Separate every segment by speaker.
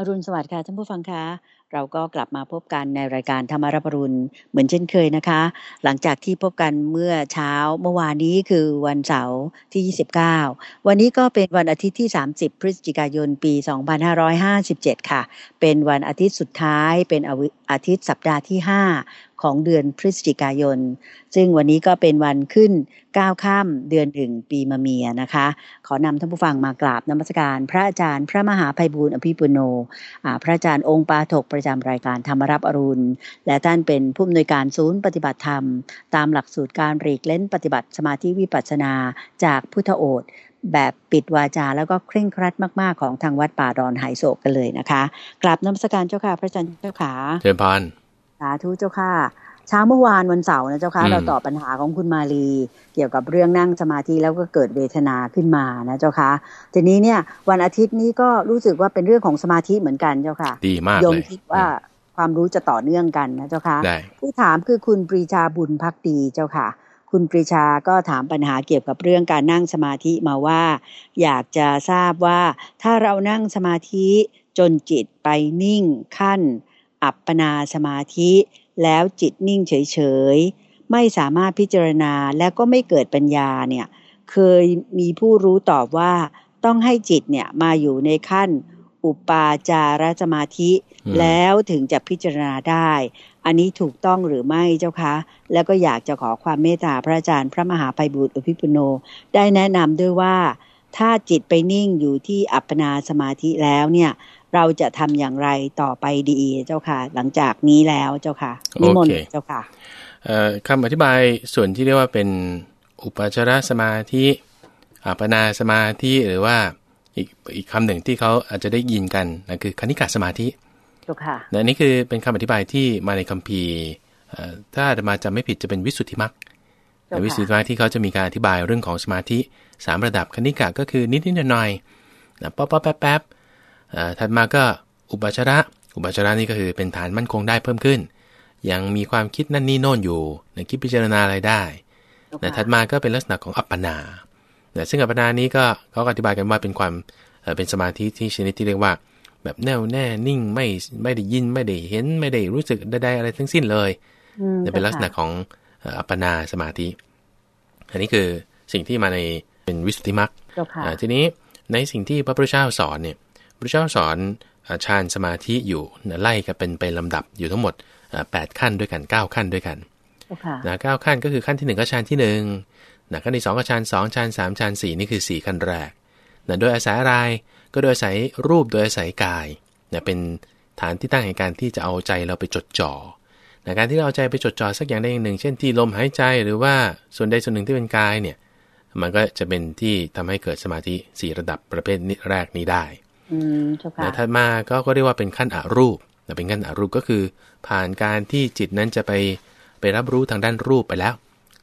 Speaker 1: อรุณสวัสดิ์ค่ะท่านผู้ฟังคะ เราก็กลับมาพบกันในรายการธรรมรับรุณเหมือนเช่นเคยนะคะ หลังจากที่พบกันเมื่อเช้าเมื่อวานนี้คือวันเสาร์ที่ 29 วันนี้ก็เป็นวันอาทิตย์ที่ 30 พฤศจิกายนปี 2557 ค่ะ เป็นวันอาทิตย์สุดท้ายเป็นอาทิตย์สัปดาห์ที่ 5 ของเดือนพฤศจิกายน ซึ่งวันนี้ก็เป็นวันขึ้น9ค่ำเดือนหนึ่งปีมะเมียนะคะ ขอนำท่านผู้ฟังมากราบนมัสการ พระอาจารย์ พระมหาภัยบูร์อภิปุโนพระอาจารย์องค์ปาถกประจำรายการธรรมรับอรุณ และท่านเป็นผู้อำนวยการศูนย์ปฏิบัติธรรม ตามหลักสูตรการรีกเล่นปฏิบัติสมาธิวิปัสสนาจากพุทธโอษแบบปิดวาจาแล้วก็เคร่งครัดมาก ๆ ของทางวัดป่าดอนหายโศกกันเลยนะคะ กราบนมัสการเจ้าค่ะ พระอาจารย์เจ้าขา
Speaker 2: เชิญพาน
Speaker 1: สาธุเจ้าค่ะเช้าเมื่อวานวันเสาร์นะเจ้าค่ะเราตอบปัญหาของคุณมาลี เกี่ยวกับเรื่องนั่งสมาธิแล้วก็เกิดเวทนาขึ้นมานะเจ้าค่ะทีนี้เนี่ยวันอาทิตย์นี้ก็รู้สึกว่าเป็นเรื่องของสมาธิเหมือนกันเจ้าค่ะ
Speaker 2: ดีมาก
Speaker 1: ยมคิดว่าความรู้จะต่อเนื่องกันนะเจ้าค่ะผู้ถามคือคุณปรีชาบุญพักดีเจ้าค่ะ คุณปรีชาก็ถามปัญหาเกี่ยวกับเรื่องการนั่งสมาธิมาว่า อยากจะทราบว่าถ้าเรานั่งสมาธิจนจิตไปนิ่งขั้น อัปปนาสมาธิ แล้วจิตนิ่งเฉยๆ ไม่สามารถพิจารณาและก็ไม่เกิดปัญญาเนี่ยเคยมีผู้รู้ตอบว่าต้องให้จิตเนี่ยมาอยู่ในขั้นอุปาจารสมาธิ แล้วถึงจะพิจารณาได้ อันนี้ถูกต้องหรือไม่เจ้าคะ แล้วก็อยากจะขอความเมตตาพระอาจารย์พระมหาภัยบุตรอภิปุโน ได้แนะนำด้วยว่า ถ้าจิตไปนิ่งอยู่ที่อัปปนาสมาธิแล้วเนี่ย เราจะทำอย่างไรต่อไปดีเจ้าค่ะ หลังจากนี้แล้วเจ้าค่ะนิมนต์เจ้าค่ะ
Speaker 2: คำอธิบายส่วนที่เรียกว่าเป็นอุปจารสมาธิอัปนาสมาธิหรือว่าอีกอีกคำหนึ่งที่เขาอาจจะได้ยินกันนะคือคณิกาสมาธินะนี่คือเป็นคำอธิบายที่มาในคัมภีร์ถ้าจะมาจำไม่ผิดจะเป็นวิสุทธิมรรควิสุทธิมรรคที่เขาจะมีการอธิบายเรื่องของสมาธิ สามระดับขณิกะก็คือนิดนิดหน่อยๆนะป๊อปป๊อปแป๊บแป๊บถัดมาก็อุปจาระ อุปจาระนี่ก็คือเป็นฐานมั่นคงได้เพิ่มขึ้น ยังมีความคิดนั่นนี่โน่นอยู่นะคิดพิจารณาอะไรได้นะถัดมาก็เป็นลักษณะของอัปปนานะซึ่งอัปปนานี้ก็เขาอธิบายกันว่าเป็นความเป็นสมาธิที่ชนิดที่เรียกว่า แบบแน่วแน่นิ่งไม่ไม่ได้ยินไม่ได้เห็นไม่ได้รู้สึกใดๆอะไรทั้งสิ้นเลยจะเป็นลักษณะของอัปปนาสมาธิ อันนี้คือสิ่งที่มาใน เป็นวิสุทธิมรรคทีนี้ในสิ่งที่พระพุทธเจ้าสอนเนี่ยพระเจ้าสอนฌานสมาธิอยู่ไล่กันเป็นไปลำดับอยู่ทั้งหมด 8 ขั้นด้วยกัน 9 ขั้นด้วยกันนะเก้าขั้นก็คือขั้นที่1ก็ฌานที่1นะขั้นที่2ก็ฌานสองฌานสามฌานสี่นี่คือ 4 ขั้นแรกนะโดยอาศัยอะไรก็โดยอาศัยรูปโดยอาศัยกายนะเป็นฐานที่ตั้งแห่งการที่จะเอาใจเราไปจดจ่อนะการที่เราเอาใจไปจดจ่อสักอย่างใดอย่างหนึ่ง เช่นที่ลมหายใจหรือว่าส่วนใดส่วนหนึ่งที่เป็นกายเนี่ย มันก็จะเป็นที่ทำให้เกิดสมาธิ4ระดับประเภทแรกนี้ได้แต่ถัดมาก็ก็เรียกว่าเป็นขั้นอรูปเป็นขั้นอรูปก็คือ ผ่านการที่จิตนั้นจะไปไปรับรู้ทางด้านรูปไปแล้ว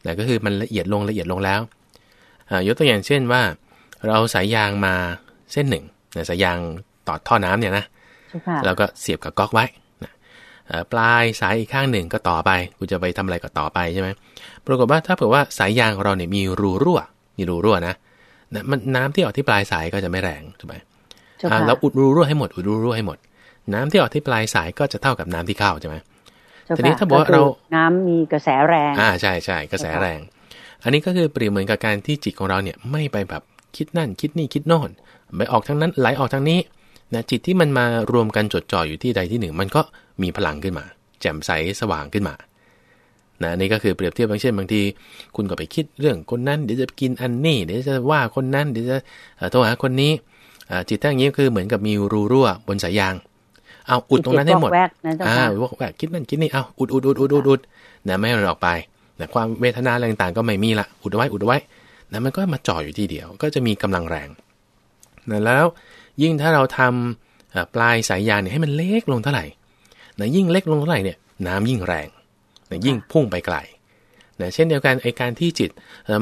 Speaker 2: แต่ก็คือมันละเอียดลงละเอียดลงแล้วยกตัวอย่างเช่นว่า เราสายยางมาเส้นหนึ่งสายยางต่อท่อน้ำเนี่ยนะแล้วก็เสียบกับก๊อกไว้ปลายสายอีกข้างหนึ่งก็ต่อไปกูจะไปทำอะไรก็ต่อไปใช่ไหมปรากฏว่าถ้าเผื่อว่าสายยางของเราเนี่ยมีรูรั่ว มีรูรั่วนะนะมันน้ำที่ออกที่ปลายสายก็จะไม่แรงถูกไหมเราอุดรูรั่วให้หมดอุดรูรั่วให้หมด น้ำที่ออกที่ปลายสายก็จะเท่ากับน้ำที่เข้าใช่ไหมทีนี้ถ้าบอกว่าเรา
Speaker 1: น้ำมีกระแสแรง
Speaker 2: อ่าใช่ใช่กระแสแรง อันนี้ก็คือเปรียบเหมือนกับการที่จิตของเราเนี่ยไม่ไปแบบคิดนั่นคิดนี่คิดโน่นไปออกทางนั้นไหลออกทางนี้นะจิตที่มันมารวมกันจดจ่ออยู่ที่ใดที่หนึ่ง มันก็มีพลังขึ้นมา แจ่มใสสว่างขึ้นมา นะนี่ก็คือเปรียบเทียบ บางเช่นบางที คุณก็ไปคิดเรื่องคนนั้นเดี๋ยวจะกินอันนี้เดี๋ยวจะว่าคนนั้นเดี๋ยวจะโทรหาคนนี้จิตตั้งนี้คือเหมือนกับมีรูรั่วบนสายยาง เอาอุดตรงนั้นให้หมดอ่าวอกแวกคิดนั่นคิดนี่เอาอุดอุดอุดอุดอุดอุดนะไม่ให้มันออกไปนะความเวทนาอะไรต่างๆก็ไม่มีละอุดไว้อุดไว้นะมันก็มาจ่ออยู่ที่เดียว ก็จะมีกำลังแรงนะแล้วยิ่งถ้าเราทำปลายสายยางเนี่ยให้มันเล็กลงเท่าไหร่นะยิ่งเล็กลงเท่าไหร่เนี่ยน้ำยิ่งแรง นะยิ่งพุ่งไปไกลนะเช่นเดียวกันไอการที่จิต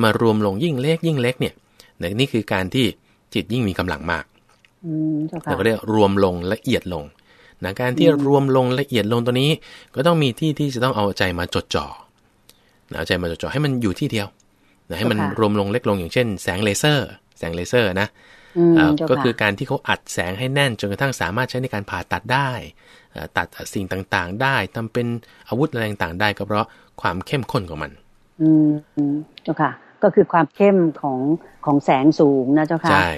Speaker 2: มารวมลงยิ่งเล็กยิ่งเล็กเนี่ยนะนี่คือการที่จิตยิ่งมีกำลังมากเราก็เรียกรวมลงละเอียดลงนะการที่รวมลงละเอียดลงตัวนี้ ก็ต้องมีที่ที่จะต้องเอาใจมาจดจ่อนะเอาใจมาจดจ่อให้มันอยู่ที่เดียวนะให้มันรวมลงเล็กลงอย่างเช่น แสงเลเซอร์ แสงเลเซอร์นะก็คือการที่เขาอัดแสงให้แน่นจนกระทั่งสามารถใช้ในการผ่าตัดได้ ตัดสิ่งต่างๆ ได้ทำเป็นอาวุธอะไรต่างๆได้ก็เพราะความเข้มข้นของมัน
Speaker 1: อืมเจ้าค่ะ ก็คือความเข้มของของแสงสูงนะเจ้าค่ะใช่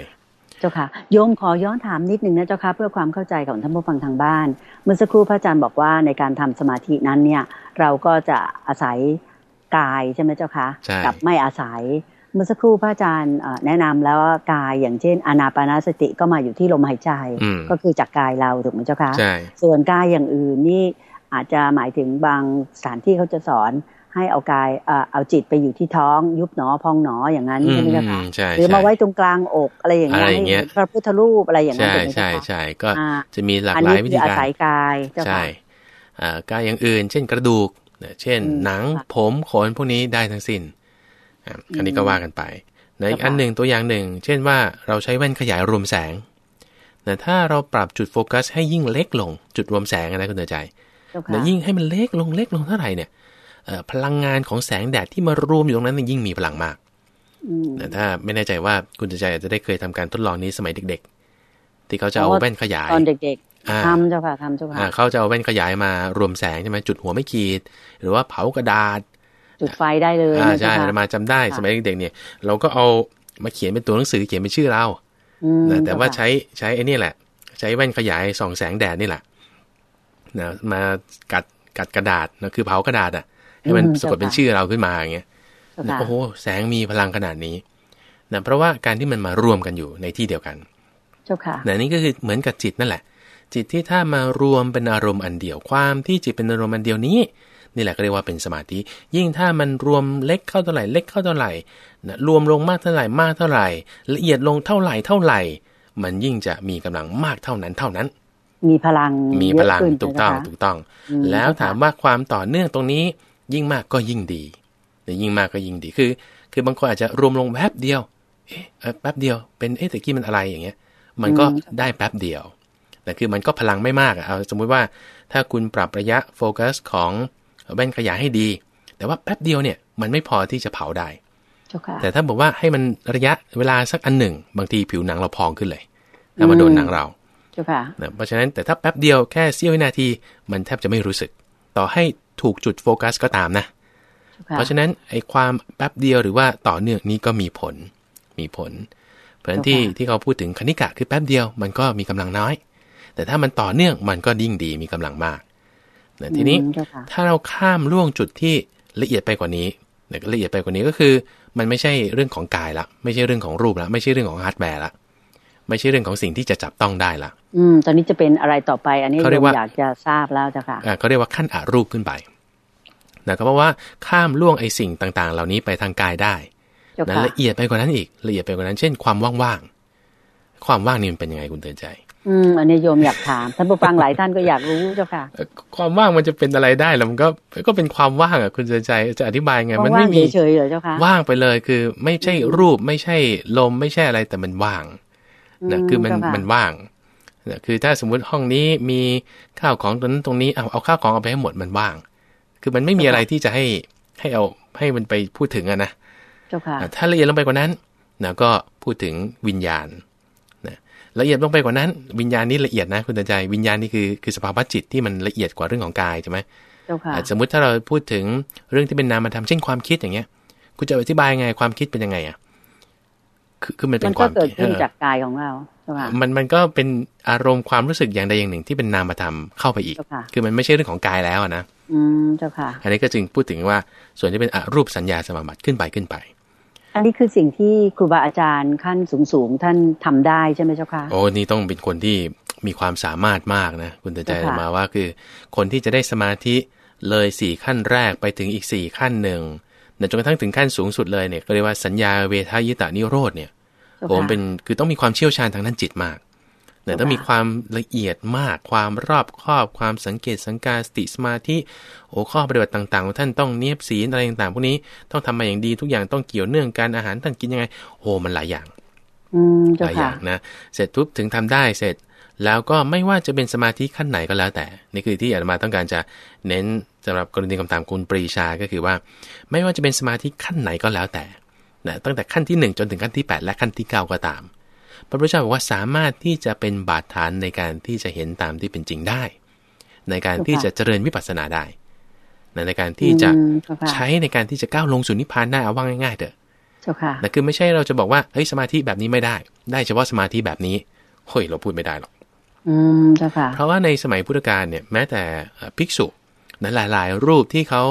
Speaker 1: เจ้าค่ะโยมขอย้อนถามนิดนึงนะเจ้าค่ะเพื่อความเข้าใจของท่านผู้ฟังทางบ้าน เมื่อสักครู่พระอาจารย์บอกว่าในการทำสมาธินั้นเนี่ย เราก็จะอาศัยกายใช่ไหมเจ้าค่ะกับไม่อาศัย เมื่อสักครู่พระอาจารย์แนะนำแล้วว่ากายอย่างเช่น อานาปานาสติก็มาอยู่ที่ลมหายใจก็คือจากกายเราถูกไหมเจ้าคะส่วนกายอย่างอื่นนี่อาจจะหมายถึงบางสถานที่เขาจะสอนให้เอากายเอาจิตไปอยู่ที่ท้อง ยุบหนอพองหนออย่างนั้นใช่ไหมเจ้าคะหรือมาไว้ตรงกลางอกอะไรอย่างเงี้ยพระพุทธรูปอะไรอย่างนั้น
Speaker 2: ใช่ใช่ใช่ก็จะมีหลากหลายวิธีการอา
Speaker 1: ศัยกาย
Speaker 2: ใช่กายอย่างอื่น เช่นกระดูกเช่นหนังผมขนพวกนี้ได้ทั้งสิ้น อันนี้ก็ว่ากันไปในอีกอันหนึ่งตัวอย่างหนึ่ง เช่นว่าเราใช้แว่นขยายรวมแสงแต่ถ้าเราปรับจุดโฟกัสให้ยิ่งเล็กลง จุดรวมแสงนะคุณเตือใจแต่ยิ่งให้มันเล็กลงเล็กลงเท่าไหร่เนี่ยพลังงานของแสงแดดที่มารวมอยู่ตรงนั้นยิ่งมีพลังมากแต่ถ้าไม่แน่ใจว่าคุณจะใจอาจจะได้เคยทำการทดลองนี้สมัยเด็ก ๆ ที่เขาจะเอาแว่นขยาย
Speaker 1: ตอนเด็กๆทำเจ้าค่ะทำเจ้าค่ะ
Speaker 2: เขาจะเอาแว่นขยายมารวมแสงใช่ไหมจุดหัวไม่ขีด หรือว่าเผากระดาษ
Speaker 1: จุดไฟได้เลย
Speaker 2: อ่าใช่มาจำได้สมัยเด็กๆเนี่ย เราก็เอามาเขียนเป็นตัวหนังสือเขียนเป็นชื่อเราแต่ว่าใช้ใช้ไอ้นี่แหละ ใช้แว่นขยายส่องแสงแดดนี่แหละนะมากัดกัดกระดาษนะคือเผากระดาษอะให้มันสะกดเป็นชื่อเราขึ้นมาอย่างเงี้ยโอ้โหแสงมีพลังขนาดนี้นะเพราะว่าการที่มันมารวมกันอยู่ในที่เดียวกัน
Speaker 1: เจ้าค่ะ
Speaker 2: นะนี่ก็คือเหมือนกับจิตนั่นแหละ จิตที่ถ้ามารวมเป็นอารมณ์อันเดียวความที่จิตเป็นอารมณ์อันเดียวนี้ นี่แหละก็เรียกว่าเป็นสมาธิ ยิ่งถ้ามันรวมเล็กเข้าเท่าไหร่เล็กเข้าเท่าไหร่นะรวมลงมากเท่าไหร่มากเท่าไหร่ ละเอียดลงเท่าไหร่เท่าไหร่ มันยิ่งจะมีกำลังมากเท่านั้นเท่านั้น
Speaker 1: มีพลัง
Speaker 2: มีพลังถูกต้องถูกต้อง แล้วถามว่าความต่อเนื่องตรงนี้ ยิ่งมากก็ยิ่งดีหรือยิ่งมากก็ยิ่งดีคือ คือบางคนอาจจะรวมลงแป๊บเดียวเอ๊ะแป๊บเดียวเป็นเอ๊ะตะกี้มันอะไรอย่างเงี้ย มันก็ได้แป๊บเดียวแต่คือมันก็พลังไม่มากเอาสมมุติว่าถ้าคุณปรับระยะโฟกัสของ แว่นขยายให้ดี แต่ว่าแป๊บเดียวเนี่ยมันไม่พอที่จะเผาได้ แต่ถ้าบอกว่าให้มันระยะเวลาสักอันหนึ่ง บางทีผิวหนังเราพองขึ้นเลยถ้ามาโดนหนังเราเพราะฉะนั้นแต่ถ้าแป๊บเดียวแค่เสี้ยววินาที มันแทบจะไม่รู้สึก ต่อให้ถูกจุดโฟกัสก็ตามนะ เพราะฉะนั้นไอ้ความแป๊บเดียวหรือว่าต่อเนื่องนี้ก็มีผล มีผลเพราะฉะนั้นที่ที่เขาพูดถึงคณิกะคือแป๊บเดียวมันก็มีกำลังน้อย แต่ถ้ามันต่อเนื่องมันก็ยิ่งดีมีกำลังมาก นะทีนี้ถ้าเราข้ามล่วงจุดที่ละเอียดไปกว่านี้นะละเอียดไปกว่านี้ก็คือ มันไม่ใช่เรื่องของกายละไม่ใช่เรื่องของรูปละไม่ใช่เรื่องของฮาร์ดแวร์ละไม่ใช่เรื่องของสิ่งที่จะจับต้องได้ละ
Speaker 1: อืม ตอนนี้จะเป็นอะไรต่อไป อันนี้เขาเรียกว่าอยากจะทราบแล้วจ้ะค่ะ
Speaker 2: เขาเรียกว่าขั้นอรูปขึ้นไปนะครับเพราะว่าข้ามล่วงไอ้สิ่งต่างๆ เหล่านี้ไปทางกายได้นะละเอียดไปกว่านั้นอีกละเอียดไปกว่านั้น เช่น ความว่างๆความว่างนี่มันเป็นยังไงคุณเตือนใจ
Speaker 1: อืมอันนี้โยมอยากถามท่านผู้ฟังหลายท่านก็อยากรู้เจ้าค่ะ
Speaker 2: ความว่างมันจะเป็นอะไรได้แล้วมันก็ก็เป็นความว่างอะคุณใจจะอธิบายไง มันไม่มี
Speaker 1: เฉยๆเจ้าค่ะ
Speaker 2: ว่างไปเลยคือ ไม่ใช่รูปไม่ใช่ลมไม่ใช่อะไรแต่มันว่างนะคือมันมันว่างนะคือถ้าสมมุติห้องนี้มีข้าวของตรงนั้นตรงนี้เอาเอาข้าวของเอาไปให้หมดมันว่าง คือมันไม่มีอะไรที่จะให้ให้เอาให้มันไปพูดถึงอะนะถ้าละเอียดลงไปกว่านั้นนะก็พูดถึงวิญญาณ ละเอียดลงไปกว่านั้น วิญญาณนี้ละเอียดนะคุณตาใจ วิญญาณนี่คือคือสภาวะจิตที่มันละเอียดกว่าเรื่องของกายใช่ไหมสมมุติถ้าเราพูดถึงเรื่องที่เป็นนามธรรมเช่นความคิดอย่างเงี้ย คุณจะอธิบายไงความคิดเป็นยังไงอะคือคือมันเป็นความ
Speaker 1: คิดขึ้นจากกายของเรา
Speaker 2: มันมันก็เป็นอารมณ์ความรู้สึกอย่างใดอย่างหนึ่งที่เป็นนามธรรมเข้าไปอีก คือมันไม่ใช่เรื่องของกายแล้วนะ
Speaker 1: อืมเจ้าค่ะ
Speaker 2: อันนี้ก็จึงพูดถึงว่าส่วนที่เป็นอรูปสัญญาสมาบัติขึ้นไปขึ้นไป
Speaker 1: อันนี้คือสิ่งที่ครูบาอาจารย์ขั้นสูงๆท่านทำได้ใช่ไหมเจ้าค่ะ
Speaker 2: โอ้นี่ต้องเป็นคนที่มีความสามารถมากนะคุณเตือนใจมาว่าคือ คนที่จะได้สมาธิเลยสี่ขั้นแรกไปถึงอีกสี่ขั้นหนึ่งจนกระทั่งถึงขั้นสูงสุดเลยเนี่ยก็เรียกว่าสัญญาเวทายตานิโรธเนี่ยผมเป็นคือต้องมีความเชี่ยวชาญทางด้านจิตมาก เนี่ยต้องมีความละเอียดมากความรอบคอบความสังเกตสังการสติสมาธิโอ้ข้อปฏิบัติต่างๆของท่านต้องเนียบศีลอะไรต่างๆพวกนี้ต้องทำมาอย่างดีทุกอย่างต้องเกี่ยวเนื่องกันอาหารท่านกินยังไง โอ้มันหลายอย่างหลายอย่างนะเสร็จทุบถึงทำได้เสร็จ แล้วก็ไม่ว่าจะเป็นสมาธิขั้นไหนก็แล้วแต่ นี่คือที่อาตมาต้องการจะเน้นสำหรับกรณีคำถามคุณปรีชาก็คือว่า ไม่ว่าจะเป็นสมาธิขั้นไหนก็แล้วแต่นะตั้งแต่ขั้นที่ 1 จนถึงขั้นที่ 8 และขั้นที่ 9 ก็ตาม พระพุทธเจ้าบอกว่าสามารถที่จะเป็นบาดฐานในการที่จะเห็นตามที่เป็นจริงได้ ในการที่จะเจริญวิปัสสนาได้ในการที่จะใช้ในการที่จะก้าวลงสู่นิพพานได้เอาว่าง่ายๆเถอะแต่คือไม่ใช่เราจะบอกว่าเฮ้ยสมาธิแบบนี้ไม่ได้ ได้เฉพาะสมาธิแบบนี้เฮ้ยเราพูดไม่ได้หรอก
Speaker 1: อืมเจ้าค่ะ
Speaker 2: เพราะว่าในสมัยพุทธกาลเนี่ยแม้แต่ภิกษุนั้นหลาย ๆ รูปที่เขา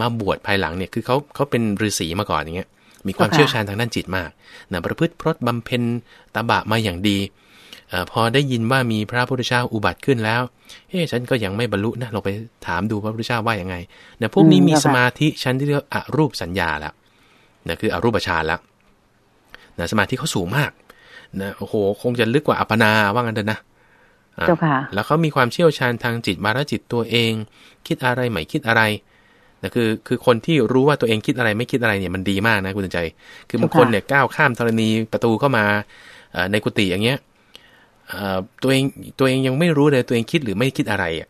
Speaker 2: มาบวชภายหลังเนี่ยคือเขาเขาเป็นฤาษีมาก่อนอย่างเงี้ย มีความเชี่ยวชาญทางด้านจิตมากนะประพฤติพรตบำเพ็ญตบะมาอย่างดีอพอได้ยินว่ามีพระพุทธเจ้าอุบัติขึ้นแล้วเฮ้ฉันก็ยังไม่บรรลุนะเราไปถามดูพระพุทธเจ้าว่าอย่างไงนะพวกนี้มีสมาธิชั้นที่เรียกอรูปสัญญาแล้วนะคืออรูปฌานแล้วนะสมาธิเขาสูงมากนะโอ้โหคงจะลึกกว่าอัปปนาว่างั้นเถอะนะ
Speaker 1: เจ้าค่ะ
Speaker 2: แล้วเขามีความเชี่ยวชาญทางจิตมารจิตตัวเอง คิดอะไรใหม่คิดอะไร นะคือคือคนที่รู้ว่าตัวเองคิดอะไรไม่คิดอะไรเนี่ยมันดีมากนะคุณใจ คือบางคนเนี่ยก้าวข้ามธรณีประตูเข้ามาในกุฏิอย่างเงี้ยตัวเองตัวเองยังไม่รู้เลยตัวเองคิดหรือไม่คิดอะไรอะ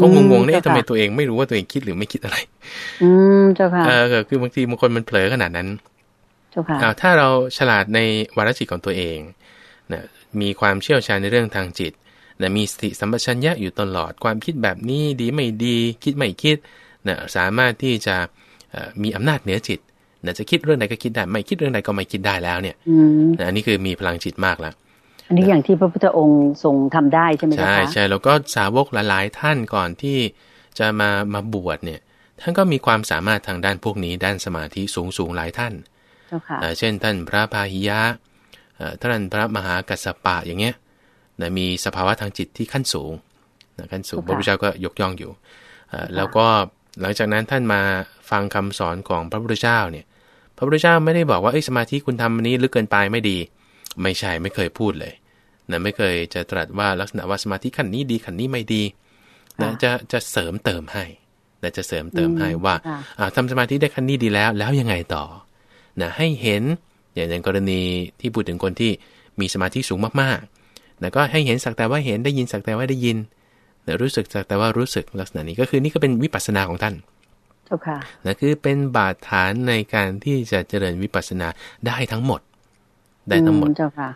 Speaker 2: ก็งงๆเนี่ยทำไมตัวเองไม่รู้ว่าตัวเองคิดหรือไม่คิดอะไร
Speaker 1: อืมเจ้าค่ะเอ
Speaker 2: อคือบางทีบางคนมันเผลอขนาดนั้น
Speaker 1: เจ้าค่ะ
Speaker 2: ถ้าเราฉลาดในวาระจิตของตัวเองนะมีความเชี่ยวชาญในเรื่องทางจิตนะมีสติสัมปชัญญะอยู่ตลอดความคิดแบบนี้ดีไม่ดี คิดไม่คิด นะสามารถที่จะมีอำนาจเหนือจิตนะจะคิดเรื่องใดก็คิดได้ ไม่คิดเรื่องใดก็ไม่คิดได้แล้วเนี่ยนะอันนี้คือมีพลังจิตมากแล้ว
Speaker 1: อันนี้อย่างที่พระพุทธองค์ทรงทำได้ใช่ไหมคะใช่
Speaker 2: ใช่แล้วก็สาวกหลาย ๆ ท่านก่อนที่จะมามาบวชเนี่ย ท่านก็มีความสามารถทางด้านพวกนี้ ด้านสมาธิสูงสูงหลายท่านเช่น ท่านพระพาหิยะท่านพระมหากัสสปะอย่างเงี้ยนะมีสภาวะทางจิตที่ขั้นสูงนะขั้นสูงพระพุทธเจ้าก็ยกย่องอยู่แล้วก็ หลังจากนั้นท่านมาฟังคำสอนของพระพุทธเจ้าเนี่ย พระพุทธเจ้าไม่ได้บอกว่าไอ้สมาธิคุณทำอันนี้ลึกเกินไปไม่ดี ไม่ใช่ไม่เคยพูดเลยนะไม่เคยจะตรัสว่าลักษณะว่าสมาธิขั้นนี้ดีขั้นนี้ไม่ดีนะจะจะเสริมเติมให้นะจะเสริมเติมให้ว่าทำสมาธิได้ขั้นนี้ดีแล้ว แล้วยังไงต่อนะให้เห็นอย่างในกรณีที่พูดถึงคนที่มีสมาธิสูงมากๆนะก็ให้เห็นสักแต่ว่าเห็นได้ยินสักแต่ว่าได้ยิน รู้สึกจากแต่ว่ารู้สึกลักษณะนี้ก็คือนี่ก็เป็นวิปัสสนาของท่าน
Speaker 1: เจ้าค่ะ
Speaker 2: นะคือเป็นบาดฐานในการที่จะเจริญวิปัสสนาได้ทั้งหมด ได้ทั้งหมด
Speaker 1: เจ้าค่ะ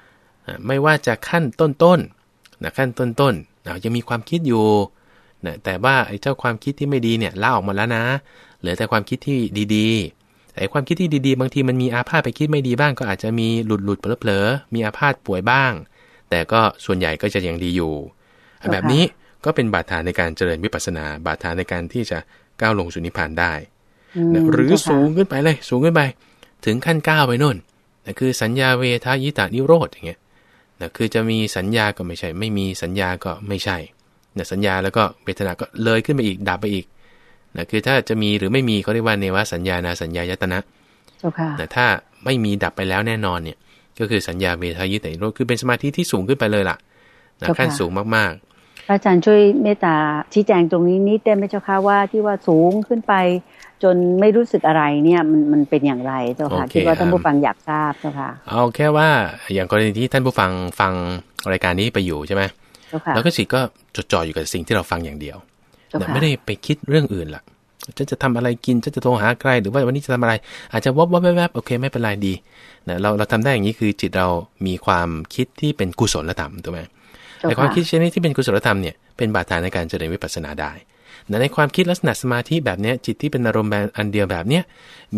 Speaker 2: ไม่ว่าจะขั้นต้นๆนะขั้นต้นๆเรายังมีความคิดอยู่นะแต่ว่าไอ้เจ้าความคิดที่ไม่ดีเนี่ยล่าออกมาแล้วนะ เหลือแต่ความคิดที่ดีๆไอ้ความคิดที่ดีๆ บางทีมันมีอาพาธไปคิดไม่ดีบ้าง ก็อาจจะมีหลุดหลุดเผลอๆมีอาพาธป่วยบ้าง แต่ก็ส่วนใหญ่ก็จะยังดีอยู่ แบบนี้ ก็เป็นบาดฐานในการเจริญวิปัสนา บาดฐานในการที่จะก้าวลงสู่นิพพานได้นะหรือสูงขึ้นไปเลย สูงขึ้นไป ถึงขั้นก้าวไปนู่นนะคือสัญญาเวทายตานิโรธอย่างเงี้ยนะคือจะมีสัญญาก็ไม่ใช่ ไม่มีสัญญาก็ไม่ใช่นะสัญญาแล้วก็เวทนาก็เลยขึ้นไปอีกดับไปอีกนะคือถ้าจะมีหรือไม่มีเขาเรียกว่าเนวสัญญานาสัญญายตนะแต่ถ้าไม่มีดับไปแล้วแน่นอนเนี่ย ก็คือสัญญาเวทายตานิโรธคือเป็นสมาธิที่สูงขึ้นไปเลยล่ะนะขั้นสูงมาก
Speaker 1: อาจารย์ช่วยเมตตาชี้แจงตรงนี้นิดได้ไหมเจ้าค่ะว่าที่ว่าสูงขึ้นไป จนไม่รู้สึกอะไรเนี่ยมันมันเป็นอย่างไรเจ้าค่ะคิดว่าท่านผู้ฟังอยากทราบเจ้าค่ะ
Speaker 2: เอาแค่ว่าอย่างกรณีที่ท่านผู้ฟังฟังรายการนี้ไปอยู่ใช่ไหมแล้วก็สิก็จดจ่ออยู่กับสิ่งที่เราฟังอย่างเดียวไม่ได้ไปคิดเรื่องอื่นล่ะจะจะทำอะไรกินจะจะโทรหาใครหรือว่าวันนี้จะทำอะไร อาจจะวบวบแวบโอเคไม่เป็นไรดีนะเราเราทำได้อย่างนี้คือจิตเรามีความคิดที่เป็นกุศลธรรมถูกไหม แต่ความคิดชนิดที่เป็นกุศลธรรมเนี่ยเป็นบาดฐานในการเจริญวิปัสสนาได้ในความคิดลักษณะสมาธิแบบนี้จิตที่เป็นอารมณ์แบบอันเดียวแบบเนี้ย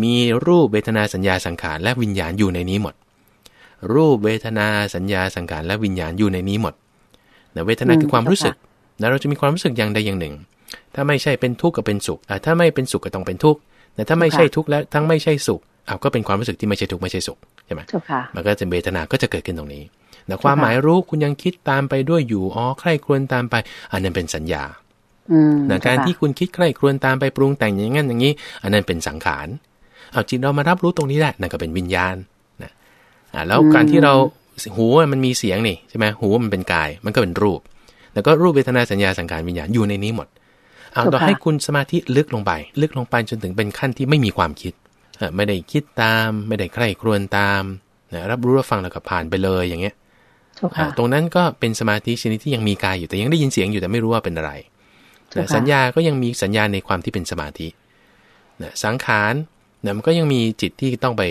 Speaker 2: มีรูปเวทนาสัญญาสังขารและวิญญาณอยู่ในนี้หมด รูปเวทนาสัญญาสังขารและวิญญาณอยู่ในนี้หมดนะเวทนาคือความรู้สึกนะเราจะมีความรู้สึกอย่างใดอย่างหนึ่ง ถ้าไม่ใช่เป็นทุกข์ก็เป็นสุขถ้าไม่เป็นสุขก็ต้องเป็นทุกข์แต่ถ้าไม่ใช่ทุกข์แล้วทั้งไม่ใช่สุขเอาก็เป็นความรู้สึกที่ไม่ใช่ทุกข์ไม่ใช่สุขใช่ไหมมันก็จะเวทนาก็จะเกิดขึ้นตรงนี้ แต่ความหมายรู้คุณยังคิดตามไปด้วยอยู่อ๋อใคร่ครวญตามไป อันนั้นเป็นสัญญา
Speaker 1: แต่
Speaker 2: การที่คุณคิดใคร่ครวญตามไปปรุงแต่งอย่างนั้นอย่างนี้ อันนั้นเป็นสังขารเอาจิตเรามารับรู้ตรงนี้แหละนั่นก็เป็นวิญญาณนะอ่าแล้วการที่เราหูมันมีเสียงนี่ใช่ไหมหูมันเป็นกาย มันก็เป็นรูป แล้วก็รูปเวทนาสัญญาสังขารวิญญาณอยู่ในนี้หมด เอาต่อให้คุณสมาธิลึกลงไป ลึกลงไปจนถึงเป็นขั้นที่ไม่มีความคิดไม่ได้คิดตาม ไม่ได้ใคร่ครวญตามนะรับรู้รับฟังแล้วก็ผ่านไปเลยอย่างเงี้ย ตรงนั้นก็เป็นสมาธิชนิดที่ยังมีกายอยู่แต่ยังได้ยินเสียงอยู่แต่ไม่รู้ว่าเป็นอะไรสัญญาก็ยังมีสัญญาในความที่เป็นสมาธิสังขารมันก็ยังมีจิตที่ต้องไป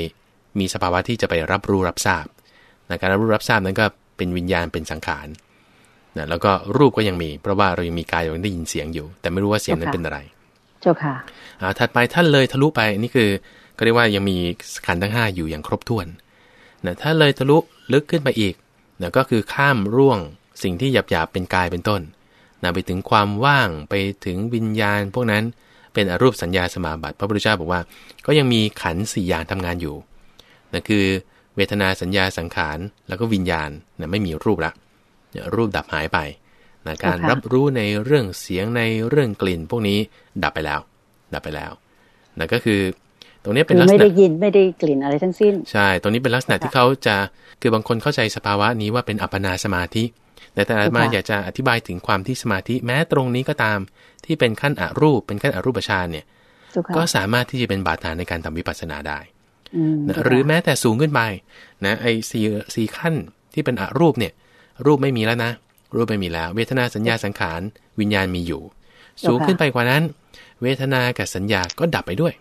Speaker 2: มีสภาวะที่จะไปรับรู้รับทราบนะการรับรู้รับทราบนั้นก็เป็นวิญญาณเป็นสังขารนะแล้วก็รูปก็ยังมี เพราะว่าเรายังมีกายยังได้ยินเสียงอยู่ แต่ไม่รู้ว่าเสียงนั้นเป็นอะไร
Speaker 1: เจ้าค่ะ
Speaker 2: อ่าถัดไปท่านเลยทะลุไปนี่คือ ก็เรียกว่ายังมีขันทั้ง5อยู่อย่างครบถ้วนนะถ้าเลยทะลุลึกขึ้นไปอีก นะก็คือข้ามร่วงสิ่งที่หยาบๆเป็นกายเป็นต้นนะไปถึงความว่างไปถึงวิญญาณ พวกนั้นเป็นอรูปสัญญาสมาบัติพระพุทธเจ้าบอกว่า ก็ยังมีขันสี่อย่างทำงานอยู่นั่นคือเวทนาสัญญาสังขารแล้วก็วิญญาณนะไม่มีรูปละรูปดับหายไปนะการรับรู้ในเรื่องเสียงในเรื่องกลิ่น พวกนี้ดับไปแล้ว ดับไปแล้วนั่นก็คือ ตรงนี้เป็นลักษณะไม่
Speaker 1: ได้ยินไม่ได้กลิ่นอะไรทั้งสิ้น
Speaker 2: ใช่ ตรงนี้เป็นลักษณะที่เขาจะคือบางคนเข้าใจสภาวะนี้ว่าเป็นอัปปนาสมาธิ แต่แต่มาอยากจะอธิบายถึงความที่สมาธิแม้ตรงนี้ก็ตามที่เป็นขั้นอรูป เป็นขั้นอรูปฌานเนี่ย ก็สามารถที่จะเป็นบาดฐานในการทำวิปัสสนาได้หรือแม้แต่สูงขึ้นไปนะไอ้สี่สี่ขั้นที่เป็นอรูปเนี่ย รูปไม่มีแล้วนะ รูปไม่มีแล้ว เวทนาสัญญาสังขารวิญญาณมีอยู่ สูงขึ้นไปกว่านั้น เวทนากับสัญญาก็ดับไปด้วย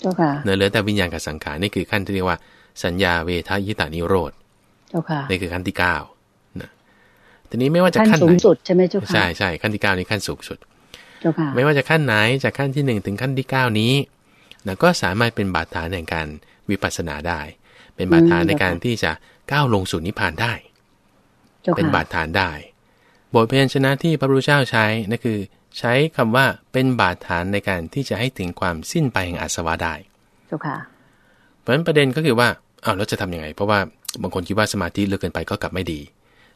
Speaker 2: เจ้าค่ะเหลือแต่วิญญาณกับสังขารนี่คือขั้นที่เรียกว่าสัญญาเวทายตานิโรธเจ้าค่ะนี่คือขั้นที่เก้านะทีนี้ไม่ว่าจะขั้นไหนสูง
Speaker 1: สุดใช่ไหมเจ้าค่ะใช่
Speaker 2: ใช่ขั้นที่เก้านี้ขั้นสูงสุดเจ้าค่ะไม่ว่าจะขั้นไหนจากขั้นที่หนึ่งถึงขั้นที่เก้านี้นะก็สามารถเป็นบาดฐานในการวิปัสสนาได้ เป็นบาดฐานในการที่จะก้าวลงสู่นิพพานได้ เป็นบาดฐานได้ บทเพลงชนะที่พระพุทธเจ้าใช้นั่นคือ ใช้คำว่าเป็นบาดฐานในการที่จะให้ถึงความสิ้นไปแห่งอาสวะได้เจ้าค่ะเพราะฉะนั้นประเด็นก็คือว่าอ้าวแล้วจะทํำยังไง เพราะว่าบางคนคิดว่าสมาธิเลือกเกินไปก็กลับไม่ดี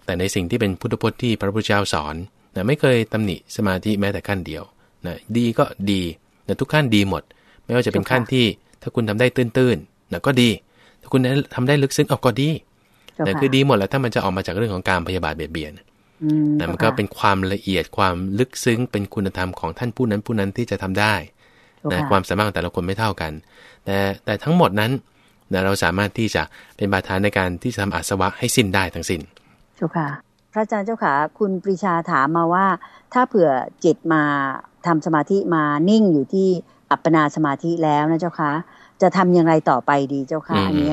Speaker 2: แต่ในสิ่งที่เป็นพุทธพจน์ที่พระพุทธเจ้าสอนนะไม่เคยตำหนิสมาธิแม้แต่ขั้นเดียวนะดีก็ดีนะทุกขั้นดีหมด ไม่ว่าจะเป็นขั้นที่ถ้าคุณทำได้ตื้นๆนะก็ดี ถ้าคุณทำได้ลึกซึ้งออกก็ดีแต่คือดีหมดแล้วถ้ามันจะออกมาจากเรื่องของการพยาบาทเบียดเบียน นะมันก็เป็นความละเอียดความลึกซึ้งเป็นคุณธรรมของท่านผู้นั้นผู้นั้นที่จะทำได้นะความสามารถของแต่ละคนไม่เท่ากัน แต่แต่ทั้งหมดนั้นนะเราสามารถที่จะเป็นบาทานในการที่จะทำอาสวะให้สิ้นได้ทั้งสิ้น
Speaker 1: เจ้าค่ะ พระอาจารย์เจ้าค่ะ คุณปรีชาถามมาว่า ถ้าเผื่อจิตมาทำสมาธิมานิ่งอยู่ที่อัปปนาสมาธิแล้วนะเจ้าค่ะจะทำอย่างไรต่อไปดีเจ้าค่ะอันนี้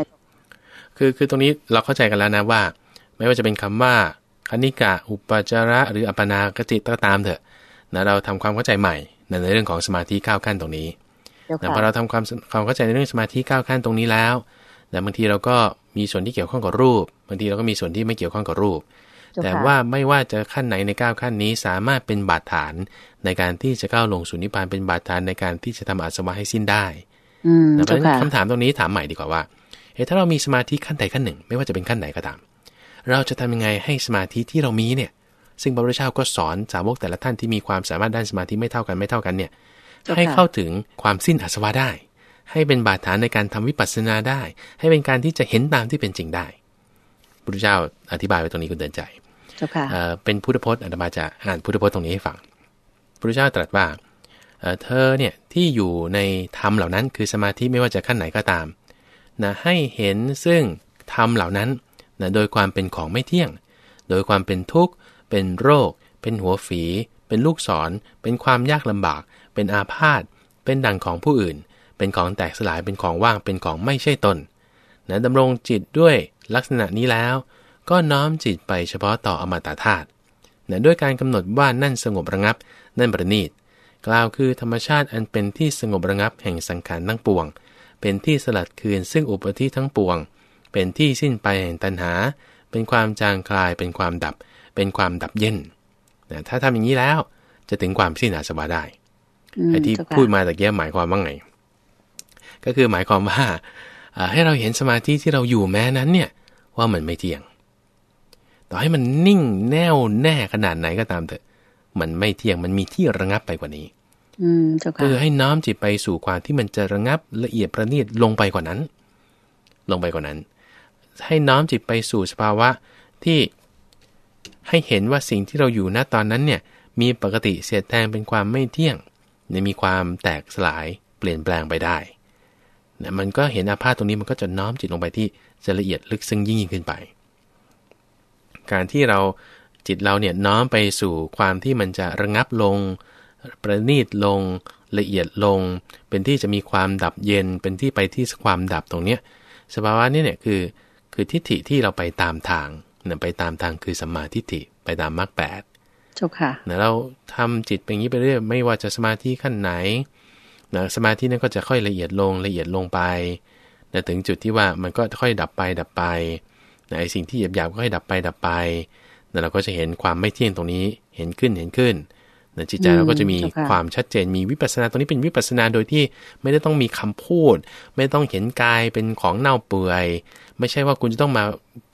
Speaker 2: คือคือตรงนี้เราเข้าใจกันแล้วนะว่า ไม่ว่าจะเป็นคำว่า คณิกะ อุปจาระ หรืออัปปนากจิตก็ตามเถอะนะเราทำความเข้าใจใหม่ในเรื่องของสมาธิก้าวขั้นตรงนี้นะพอเราทำความความเข้าใจในเรื่องสมาธิก้าวขั้นตรงนี้แล้วนะบางทีเราก็มีส่วนที่เกี่ยวข้องกับรูป บางทีเราก็มีส่วนที่ไม่เกี่ยวข้องกับรูป แต่ว่าไม่ว่าจะขั้นไหนในก้าวขั้นนี้สามารถเป็นบาดฐานในการที่จะก้าวลงสู่นิพพานเป็นบาดฐานในการที่จะทำอาสวะให้สิ้นได้เพราะฉะนั้นคำถามตรงนี้ถามใหม่ดีกว่าว่าเฮ้ถ้าเรามีสมาธิขั้นใดขั้นหนึ่ง ไม่ว่าจะเป็นขั้นไหนก็ตาม เราจะทำยังไงให้สมาธิที่เรามีเนี่ย ซึ่งพระพุทธเจ้าก็สอนสาวกแต่ละท่านที่มีความสามารถด้านสมาธิไม่เท่ากันไม่เท่ากันเนี่ย ให้เข้าถึงความสิ้นอาสวะได้ ให้เป็นบาดฐานในการทำวิปัสสนาได้ ให้เป็นการที่จะเห็นตามที่เป็นจริงได้พระพุทธเจ้าอธิบายไว้ตรงนี้คุณเดินใจเป็นพุทธพจน์อาตมาจะอ่านพุทธพจน์ตรงนี้ให้ฟังพระพุทธเจ้าตรัสว่าเธอเนี่ยที่อยู่ในธรรมเหล่านั้นคือสมาธิไม่ว่าจะขั้นไหนก็ตามนะให้เห็นซึ่งธรรมเหล่านั้น นะโดยความเป็นของไม่เที่ยง โดยความเป็นทุกข์ เป็นโรค เป็นหัวฝี เป็นลูกศร เป็นความยากลำบาก เป็นอาพาธ เป็นดังของผู้อื่น เป็นของแตกสลาย เป็นของว่าง เป็นของไม่ใช่ตนนะดำรงจิตด้วยลักษณะนี้แล้ว ก็น้อมจิตไปเฉพาะต่ออมตะธาตุนะด้วยการกำหนดว่านั่นสงบระงับ นั่นประณีต กล่าวคือธรรมชาติอันเป็นที่สงบระงับแห่งสังขารทั้งปวง เป็นที่สลัดคืนซึ่งอุปธิทั้งปวง เป็นที่สิ้นไปแห่งตัณหา เป็นความจางคลาย เป็นความดับ เป็นความดับเย็นนะถ้าทำอย่างนี้แล้วจะถึงความสิ้นอาสวะได้ไอ้ที่พูดมาตะเกียบหมายความว่าไง ก็คือหมายความว่าให้เราเห็นสมาธิที่เราอยู่แม้นั้นเนี่ย ว่ามันไม่เที่ยง ต่อให้มันนิ่งแน่วแน่ขนาดไหนก็ตามเถอะ มันไม่เที่ยงมันมีที่ระงับไปกว่านี้
Speaker 1: อืม
Speaker 2: คือให้น้อมจิตไปสู่ความที่มันจะระงับละเอียดประณีตลงไปกว่านั้น ลงไปกว่านั้น ให้น้อมจิตไปสู่สภาวะที่ให้เห็นว่าสิ่งที่เราอยู่ณตอนนั้นเนี่ยมีปกติเสียแทงเป็นความไม่เที่ยงเนี่ยมีความแตกสลายเปลี่ยนแปลงไปได้นะมันก็เห็นอาภาษตรงนี้มันก็จะน้อมจิตลงไปที่จะละเอียดลึกซึ้งยิ่งยิ่งขึ้นไป การที่เราจิตเราเนี่ยน้อมไปสู่ความที่มันจะระงับลง ประณีตลงละเอียดลง เป็นที่จะมีความดับเย็นเป็นที่ไปที่ความดับตรงเนี้ยสภาวะนี้เนี่ยคือ คคือทิฏฐิที่เราไปตามทางเนี่ยไปตามทางคือสัมมาทิฏฐิไปตามมรรคแปด
Speaker 1: เจ้าค่ะ
Speaker 2: เนี่ยเราทำจิตเป็นอย่างนี้ไปเรื่อยไม่ว่าจะสมาธิขั้นไหนนะสมาธินั้นก็จะค่อยละเอียดลงละเอียดลงไปนะถึงจุดที่ว่ามันก็ค่อยดับไปดับไปนะไอ้สิ่งที่หยาบๆก็ค่อยดับไปดับไปนะเราก็จะเห็นความไม่เที่ยงตรงนี้เห็นขึ้นเห็นขึ้นนะ จิตใจเราก็จะมีความชัดเจนมีวิปัสสนาตรงนี้เป็นวิปัสสนาโดยที่ไม่ได้ต้องมีคำพูด ไม่ต้องเห็นกายเป็นของเน่าเปื่อย ไม่ใช่ว่าคุณจะต้องมา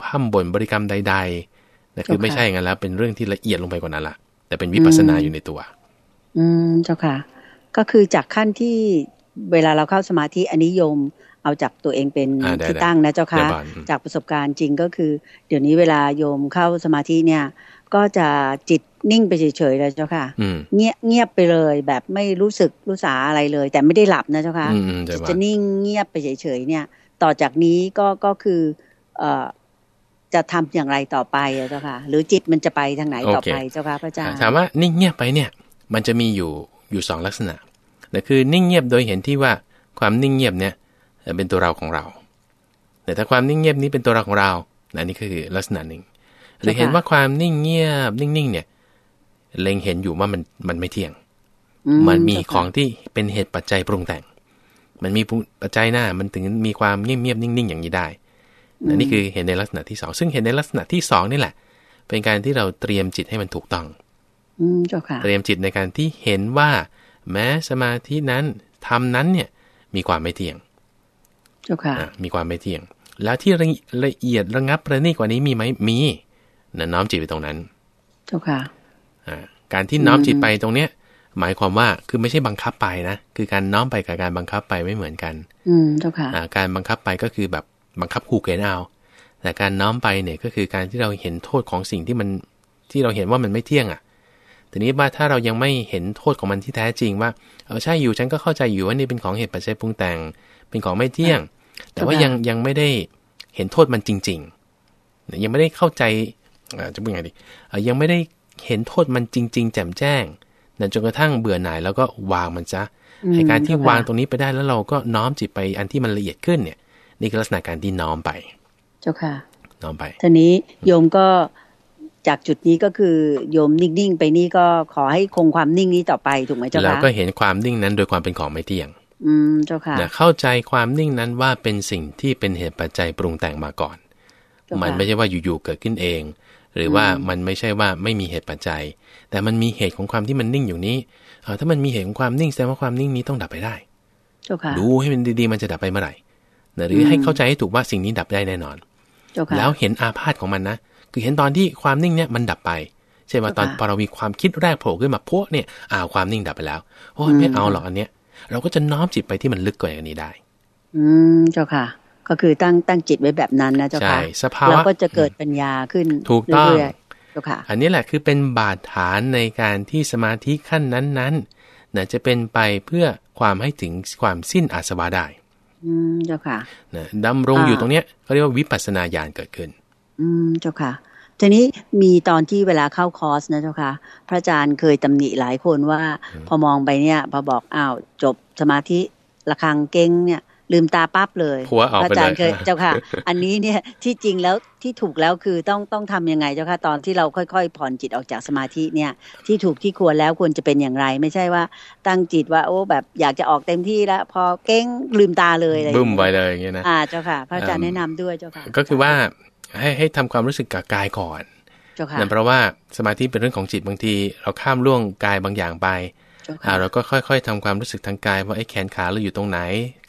Speaker 2: พั่มบ่นบริกรรมใดๆนะคือไม่ใช่อย่างนั้นแล้ว เป็นเรื่องที่ละเอียดลงไปกว่านั้นละแต่เป็นวิปัสสนาอยู่ในตัว
Speaker 1: อืมเจ้าค่ะ ก็คือจากขั้นที่เวลาเราเข้าสมาธิอันนี้โยมเอาจากตัวเองเป็นที่ตั้งนะเจ้าค่ะจากประสบการณ์จริงก็คือ เดี๋ยวนี้เวลาโยมเข้าสมาธิเนี่ยก็จะจิตนิ่งไปเฉยๆเลยเจ้าค่ะเงียบเงียบไปเลยแบบไม่รู้สึกรู้สาอะไรเลย แต่ไม่ได้หลับนะเจ้าค่ะจะนิ่งเงียบไปเฉยๆเนี่ย ต่อจากนี้ก็ก็คือ เอ่อจะทำอย่างไรต่อไปเจ้าค่ะ หรือจิตมันจะไปทางไหนต่อไปเจ้าค่ะพระอาจารย์
Speaker 2: ถามว่านิ่งเงียบไปเนี่ย มันจะมีอยู่อยู่สองลักษณะแต่คือนิ่งเงียบโดยเห็นที่ว่าความนิ่งเงียบเนี่ยเป็นตัวเราของเรา แต่ถ้าความนิ่งเงียบนี้เป็นตัวเราของเราอันนี้คือลักษณะหนึ่ง หรือเห็นว่าความนิ่งเงียบ นิ่งๆเนี่ย เล็งเห็นอยู่ว่ามันมันไม่เที่ยง มันมีของที่เป็นเหตุปัจจัยปรุงแต่ง มันมีปัจจัยหน้า มันถึงมีความเงียบเงียบนิ่งๆ อย่างนี้ได้อันนี้คือเห็นในลักษณะที่สองซึ่งเห็นในลักษณะที่สองนี่แหละ เป็นการที่เราเตรียมจิตให้มันถูกต้องเตรียมจิตในการที่เห็นว่า แม้สมาธินั้นทำนั้นเนี่ย มีความไม่เที่ยง
Speaker 1: เจ้าค่ะ
Speaker 2: มีความไม่เที่ยง แล้วที่ละเอียดระงับประณีตกว่านี้มีไหมมี นะน้อมจิตไปตรงนั้น
Speaker 1: เจ้าค่ะ
Speaker 2: การที่น้อมจิตไปตรงเนี้ย หมายความว่าคือไม่ใช่บังคับไปนะคือการน้อมไปกับการบังคับไปไม่เหมือนกัน
Speaker 1: อืมเจ้าค่ะ
Speaker 2: การบังคับไปก็คือแบบบังคับขู่เกณฑ์เอาแต่การน้อมไปเนี่ยก็คือการที่เราเห็นโทษของสิ่งที่มันที่เราเห็นว่ามันไม่เที่ยงอะทีนี้ว่าถ้าเรายังไม่เห็นโทษของมันที่แท้จริงว่าเออใช่อยู่ฉันก็เข้าใจอยู่ว่านี่เป็นของเหตุปัจจัยปรุงแต่ง เป็นของไม่เที่ยง แต่ว่ายังยังไม่ได้เห็นโทษมันจริงๆยังไม่ได้เข้าใจ จะพูดยังไงดียังไม่ได้เห็นโทษมันจริง ๆ แจ่มแจ้งนั่นจนกระทั่งเบื่อหน่ายแล้วก็วางมันซะในการที่วางตรงนี้ไปได้แล้วเราก็น้อมจิตไปอันที่มันละเอียดขึ้นเนี่ย นี่คือลักษณะการที่น้อมไป
Speaker 1: เจ้าค่ะ
Speaker 2: น้อมไป
Speaker 1: ทีนี้โยมก็จากจุดนี้ก็คือโยมนิ่งๆไปนี่ก็ขอให้คงความนิ่งนี้ต่อไปถูกไหมเจ้าค่ะแล้
Speaker 2: วก็เห็นความนิ่งนั้นโดยความเป็นของไม่เที่ยง
Speaker 1: อืมเจ้าค่ะ
Speaker 2: เข้าใจความนิ่งนั้นว่าเป็นสิ่งที่เป็นเหตุปัจจัยปรุงแต่งมาก่อน มันไม่ใช่ว่าอยู่ๆเกิดขึ้นเอง หรือว่ามันไม่ใช่ว่าไม่มีเหตุปัจจัย แต่มันมีเหตุของความที่มันนิ่งอยู่นี้เออถ้ามันมีเหตุของความนิ่งแสดงว่าความนิ่งนี้ต้องดับไปได้ดูให้มันดีๆ มันจะดับไปเมื่อไหร่หรือให้เข้าใจให้ถูกว่าสิ่งนี้ดับได้แน่นอน แล้วเห็นอาพาธของมันนะ คือเห็นตอนที่ความนิ่งเนี่ยมันดับไปใช่ไหมตอนพอเรามีความคิดแรกโผล่ขึ้นมาพวกเนี่ยอ้าวความนิ่งดับไปแล้วโอ้ยไม่เอาหรอกอันเนี้ย เราก็จะน้อมจิตไปที่มันลึกกว่าอย่างนี้ได้
Speaker 1: อืมเจ้าค่ะ ก็คือตั้งตั้งจิตไว้แบบนั้นนะเจ้าค่ะ
Speaker 2: สภาวะ
Speaker 1: เราก็จะเกิดปัญญาขึ้น
Speaker 2: ถูกต้อง
Speaker 1: เจ้าค่ะ
Speaker 2: อันนี้แหละคือเป็นบาดฐานในการที่สมาธิขั้นนั้นๆนะจะเป็นไปเพื่อความให้ถึงความสิ้นอาสวะได้
Speaker 1: อืมเจ้าค่ะ
Speaker 2: นะดำรงอยู่ตรงเนี้ยเขาเรียกว่าวิปัสสนาญาณเกิดขึ้น
Speaker 1: อืมเจ้าค่ะทีนี้มีตอนที่เวลาเข้าคอร์สนะเจ้าค่ะพระอาจารย์เคยตำหนิหลายคนว่า พอมองไปเนี่ยพอบอกอ้าวจบสมาธิระคังเก้งเนี่ย ลืมตาปั๊บเลย
Speaker 2: อา
Speaker 1: จารย์เคยเจ้าค่ะ อันนี้เนี่ยที่จริงแล้วที่ถูกแล้วคือต้องต้องทํำยังไงเจ้าค่ะตอนที่เราค่อยๆ ผ่อนจิตออกจากสมาธิเนี่ยที่ถูกที่ควรแล้วควรจะเป็นอย่างไร ไม่ใช่ว่าตั้งจิตว่าโอ้แบบอยากจะออกเต็มที่แล้ว พอเก้งลืมตาเลยอะไร
Speaker 2: บึ้มไปเลยอย่างเงี้ยนะ
Speaker 1: อ่าเจ้าค่ะ พระอาจารย์แนะนำด้วยเจ้าค่ะ
Speaker 2: ก็คือว่าให้ให้ทำความรู้สึกกับกายก่อน
Speaker 1: เจ้าค่ะ
Speaker 2: เพราะว่าสมาธิเป็นเรื่องของจิตบางที เราข้ามล่วงกายบางอย่างไป อ่าเราก็ค่อยๆทำความรู้สึกทางกายว่าไอ้แขนขาเราอยู่ตรงไหน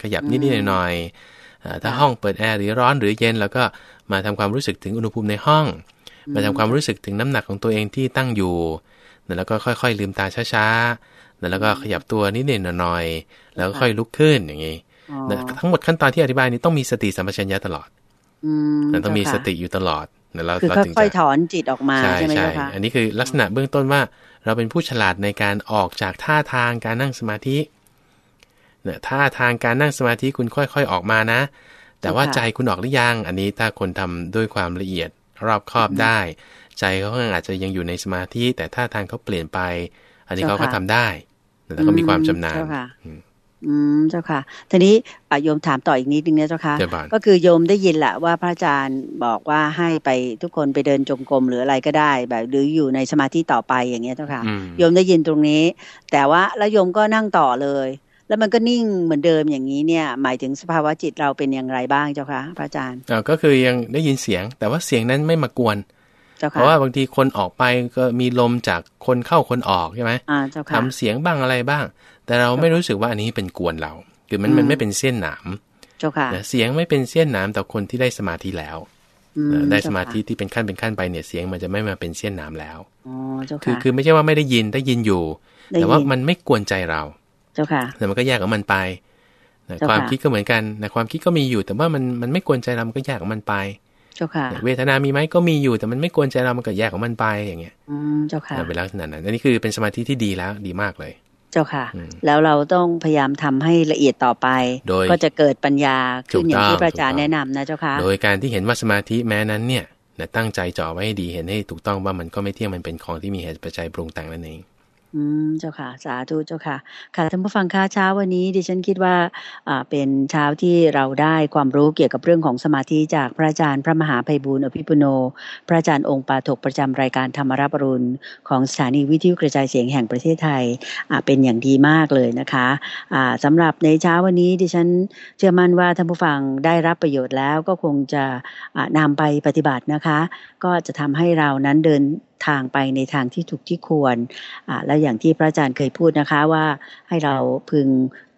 Speaker 2: ขยับนิดๆหน่อยๆถ้าห้องเปิดแอร์หรือร้อนหรือเย็นเราก็มาทำความรู้สึกถึงอุณหภูมิในห้อง มาทำความรู้สึกถึงน้ำหนักของตัวเองที่ตั้งอยู่แล้วก็ค่อยๆลืมตาช้าๆแล้วก็ขยับตัวนิดๆหน่อยๆแล้วก็ค่อยลุกขึ้นอย่างนี้ทั้งหมดขั้นตอนที่อธิบายนี้ต้องมีสติสัมปชัญญะตลอดต้องมีสติอยู่ตลอด
Speaker 1: แล้วเราถึงจะค่อยถอนจิตออกมาใช่ไหมคะ
Speaker 2: อันนี้คือลักษณะเบื้องต้นว่า เราเป็นผู้ฉลาดในการออกจากท่าทางการนั่งสมาธิเนี่ยท่าทางการนั่งสมาธิคุณค่อยๆออกมานะ แต่ว่าใจคุณออกหรือยัง อันนี้ถ้าคนทำด้วยความละเอียดรอบคอบได้ ใจเขาอาจจะยังอยู่ในสมาธิแต่ท่าทางเขาเปลี่ยนไป อันนี้เขาก็ทำได้แล้วก็มีความชำนาญ
Speaker 1: อืมเจ้าค่ะทีนี้โยมถามต่ออีกนิดนึงนะเจ้าค่ะก็คือโยมได้ยินแหละว่าพระอาจารย์บอกว่าให้ไปทุกคนไปเดินจงกรมหรืออะไรก็ได้ แบบหรืออยู่ในสมาธิต่อไปอย่างเงี้ยเจ้าค่ะโยมได้ยินตรงนี้ แต่ว่าแล้วโยมก็นั่งต่อเลย แล้วมันก็นิ่งเหมือนเดิมอย่างนี้เนี่ย หมายถึงสภาวะจิตเราเป็นอย่างไรบ้างเจ้าค่ะพระอาจารย์
Speaker 2: อ่าก็คือยังได้ยินเสียง แต่ว่าเสียงนั้นไม่มากวนเพราะว่าบางทีคนออกไปก็มีลมจากคนเข้าคนออกใช่ไหมทำเสียงบ้างอะไรบ้าง แต่เราไม่รู้สึกว่าอันนี้เป็นกวนเรา คือมันมันไม่เป็นเส้นหนาม
Speaker 1: เจ้าค่ะ
Speaker 2: เสียงไม่เป็นเส้นหนามต่อคนที่ได้สมาธิแล้วได้สมาธิที่เป็นขั้นเป็นขั้นไปเนี่ยเสียงมันจะไม่มาเป็นเส้นหนามแล้วคือคือไม่ใช่ว่าไม่ได้ยินได้ยินอยู่ แต่ว่ามันไม่กวนใจเรา
Speaker 1: เจ้าค่ะ
Speaker 2: แต่มันก็แยกของมันไปความคิดก็เหมือนกันนะความคิดก็มีอยู่ แต่ว่ามันมันไม่กวนใจเรา มันก็แยกของมันไป
Speaker 1: เจ้าค่ะ
Speaker 2: เวทนามีไหมก็มีอยู่ แต่มันไม่กวนใจเรา มันก็แยกของมันไปอย่างเงี้ย
Speaker 1: อืมเจ้าค่ะ
Speaker 2: เป็นลักษณะนั้นอันนี้คือเป็นสมาธิที่ดีแล้วดีมากเลย
Speaker 1: เจ้าค่ะ แล้วเราต้องพยายามทำให้ละเอียดต่อไป ก็จะเกิดปัญญาขึ้นอย่างที่พระอาจารย์แนะนำนะเจ้าค่ะ
Speaker 2: โดยการที่เห็นว่าสมาธิแม้นั้นเนี่ยตั้งใจจ่อไว้ให้ดีเห็นให้ถูกต้องว่ามันก็ไม่เที่ยงมันเป็นของที่มีเหตุปัจจัยปรุงแต่งนั่นเอง
Speaker 1: อืมเจ้าค่ะ สาธุเจ้าค่ะ ค่ะท่านผู้ฟังค่ะเช้าวันนี้ดิฉันคิดว่าอ่าเป็นเช้าที่เราได้ความรู้เกี่ยวกับเรื่องของสมาธิจากพระอาจารย์พระมหาภัยบูร์อภิปุโน พระอาจารย์องค์ปาถกประจำรายการธรรมรับรุณของสถานีวิทยุกระจายเสียงแห่งประเทศไทยอ่าเป็นอย่างดีมากเลยนะคะอ่าสำหรับในเช้าวันนี้ดิฉันเชื่อมั่นว่าท่านผู้ฟังได้รับประโยชน์แล้วก็คงจะอ่านำไปปฏิบัตินะคะ ก็จะทำให้เรานั้นเดินทางไปในทางที่ถูกที่ควร และอย่างที่พระอาจารย์เคยพูดนะคะว่าให้เราพึง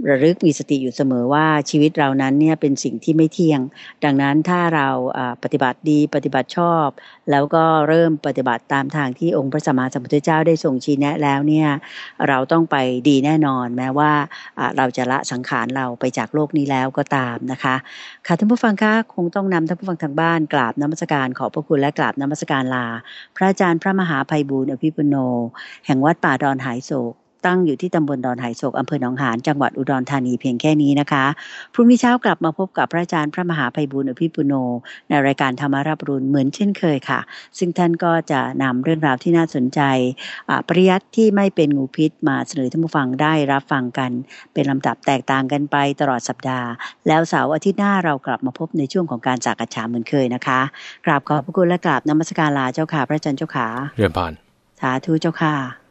Speaker 1: ระลึกมีสติอยู่เสมอว่าชีวิตเรานั้นเนี่ยเป็นสิ่งที่ไม่เที่ยง ดังนั้นถ้าเราปฏิบัติดีปฏิบัติชอบ แล้วก็เริ่มปฏิบัติตามทางที่องค์พระสัมมาสัมพุทธเจ้าได้ทรงชี้แนะแล้วเนี่ยเราต้องไปดีแน่นอน แม้ว่าเราจะละสังขารเราไปจากโลกนี้แล้วก็ตามนะคะค่ะท่านผู้ฟังคะคงต้องนำท่านผู้ฟังทางบ้านกราบนมัสการขอพระคุณและกราบนมัสการลา พระอาจารย์พระมหาภัยบูร์อภิปุโน แห่งวัดป่าดอนหายโศก ตั้งอยู่ที่ตำบลดอนไหโศกอำเภอหนองหานจังหวัดอุดรธานีเพียงแค่นี้นะคะ พรุ่งนี้เช้ากลับมาพบกับพระอาจารย์พระมหาภัยบุญอภิปุโน ในรายการธรรมารับรุนเหมือนเช่นเคยค่ะ ซึ่งท่านก็จะนำเรื่องราวที่น่าสนใจปริยัติที่ไม่เป็นงูพิษมาเสนอท่านผู้ฟังได้รับฟังกัน เป็นลำดับแตกต่างกันไปตลอดสัปดาห์ แล้วเสาร์อาทิตย์หน้าเรากลับมาพบในช่วงของการจากกัจฉาเหมือนเคยนะคะกราบขอบพระคุณและกราบนมัสการลาเจ้าค่ะพระอาจารย์เจ้าค่ะ
Speaker 2: เรียนพาน
Speaker 1: สาธุเจ้าค่ะ